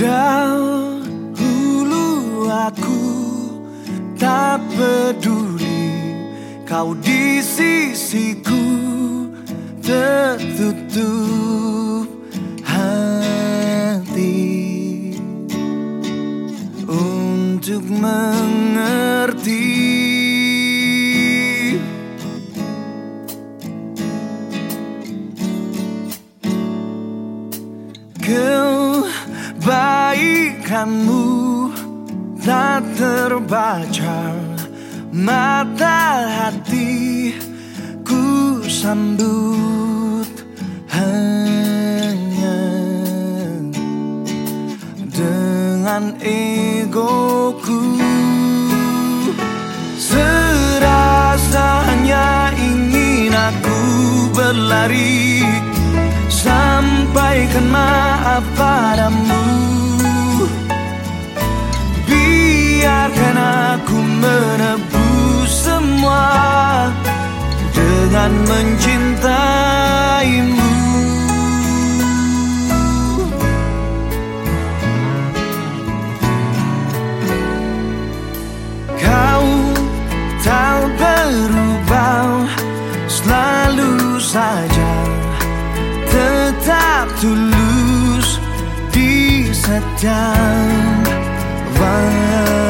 Dahulu aku tak peduli Kau di sisiku tertutup hati. Untuk mengerti Kebaikanmu tak terbaca Mata hati ku sambut hanya Dengan egoku? Serasanya ingin aku berlari. Sampaikan maaf padamu Mencintaimu. Kau tak berubah Selalu saja tetap tulus di setiap waktu